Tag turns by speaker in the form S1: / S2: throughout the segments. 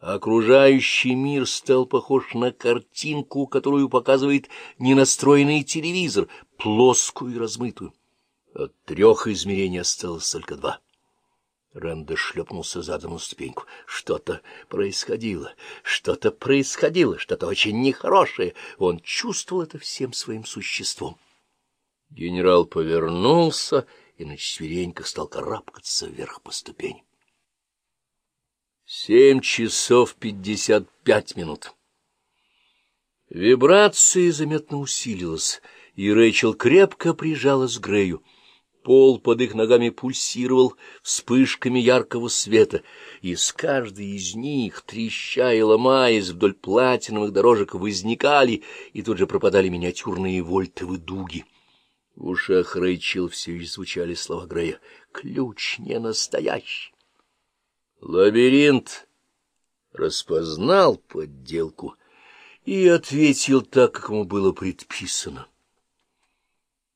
S1: Окружающий мир стал похож на картинку, которую показывает ненастроенный телевизор, плоскую и размытую. От трех измерений осталось только два. Рэнда шлепнулся задом на ступеньку. Что-то происходило, что-то происходило, что-то очень нехорошее. Он чувствовал это всем своим существом. Генерал повернулся и на четвереньках стал карабкаться вверх по ступени. Семь часов пятьдесят пять минут. Вибрация заметно усилилась, и Рэйчел крепко прижалась к Грею. Пол под их ногами пульсировал вспышками яркого света, и с каждой из них, треща и ломаясь вдоль платиновых дорожек, возникали и тут же пропадали миниатюрные вольтовые дуги. В ушах Рэйчел все еще звучали слова Грея. «Ключ не настоящий». Лабиринт распознал подделку и ответил так, как ему было предписано.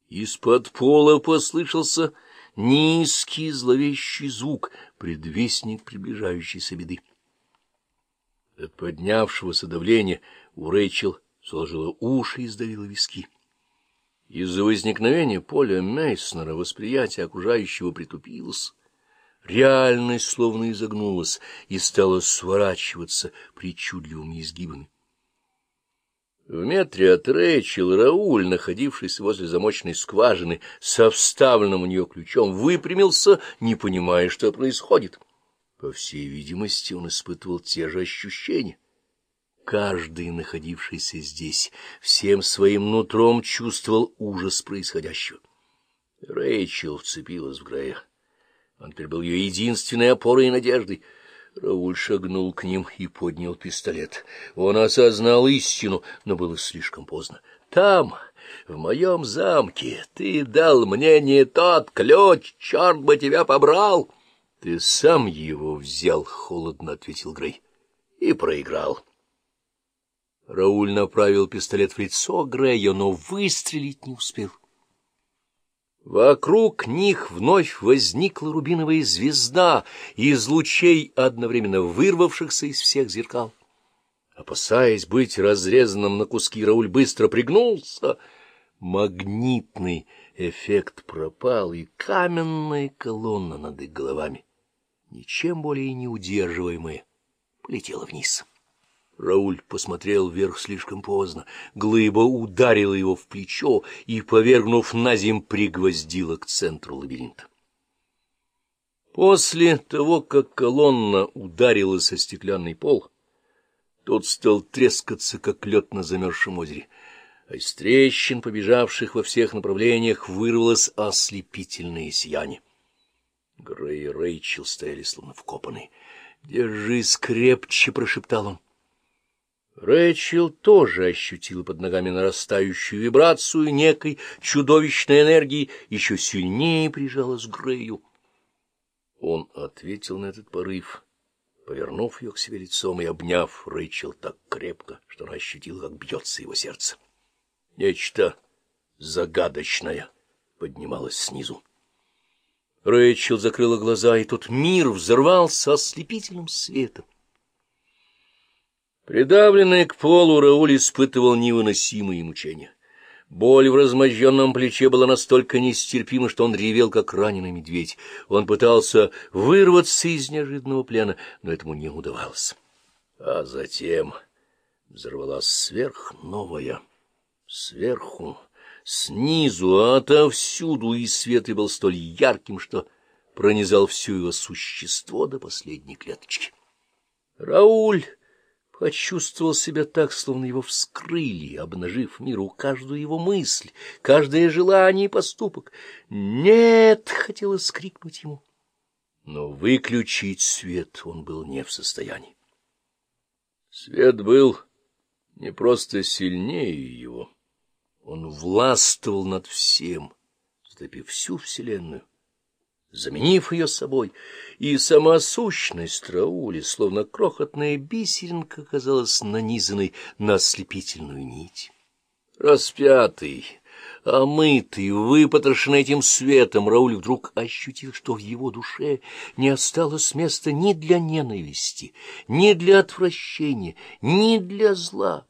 S1: Из-под пола послышался низкий зловещий звук, предвестник приближающейся беды. От поднявшегося давления у Рэйчел сложила уши и сдавила виски. Из-за возникновения поля Мейснера восприятие окружающего притупилось. Реальность словно изогнулась и стала сворачиваться причудливыми изгибами. В метре от Рэйчел Рауль, находившийся возле замочной скважины, со вставленным у нее ключом, выпрямился, не понимая, что происходит. По всей видимости, он испытывал те же ощущения. Каждый, находившийся здесь, всем своим нутром чувствовал ужас происходящего. Рэйчел вцепилась в Грея. Он теперь был ее единственной опорой и надеждой — Рауль шагнул к ним и поднял пистолет. Он осознал истину, но было слишком поздно. «Там, в моем замке, ты дал мне не тот ключ, черт бы тебя побрал!» «Ты сам его взял», — холодно ответил Грей, — «и проиграл». Рауль направил пистолет в лицо Грея, но выстрелить не успел. Вокруг них вновь возникла рубиновая звезда из лучей, одновременно вырвавшихся из всех зеркал. Опасаясь быть разрезанным на куски, Рауль быстро пригнулся. Магнитный эффект пропал, и каменная колонна над их головами, ничем более не удерживаемая, полетела вниз. Рауль посмотрел вверх слишком поздно. Глыба ударила его в плечо и, повергнув на земь, пригвоздила к центру лабиринта. После того, как колонна ударила со стеклянный пол, тот стал трескаться, как лед на замерзшем озере, а из трещин, побежавших во всех направлениях, вырвалось ослепительное сияние. Грей и Рэйчел стояли словно вкопанные. «Держись крепче!» — прошептал он. Рэчел тоже ощутила под ногами нарастающую вибрацию некой чудовищной энергии, еще сильнее прижалась к Грею. Он ответил на этот порыв, повернув ее к себе лицом и обняв Рэйчел так крепко, что она ощутила, как бьется его сердце. Нечто загадочное поднималось снизу. Рэйчел закрыла глаза, и тот мир взорвался ослепительным светом. Придавленный к полу, Рауль испытывал невыносимые мучения. Боль в размозженном плече была настолько нестерпима, что он ревел, как раненый медведь. Он пытался вырваться из неожиданного плена, но этому не удавалось. А затем взорвалась сверхновая. Сверху, снизу, отовсюду, и свет был столь ярким, что пронизал все его существо до последней клеточки. Рауль почувствовал себя так, словно его вскрыли, обнажив миру каждую его мысль, каждое желание и поступок. «Нет!» — хотелось скрикнуть ему. Но выключить свет он был не в состоянии. Свет был не просто сильнее его. Он властвовал над всем, затопив всю Вселенную заменив ее собой, и сама сущность Раули, словно крохотная бисеринка, казалась нанизанной на ослепительную нить. Распятый, Омытый, выпотрошенный этим светом, Рауль вдруг ощутил, что в его душе не осталось места ни для ненависти, ни для отвращения, ни для зла.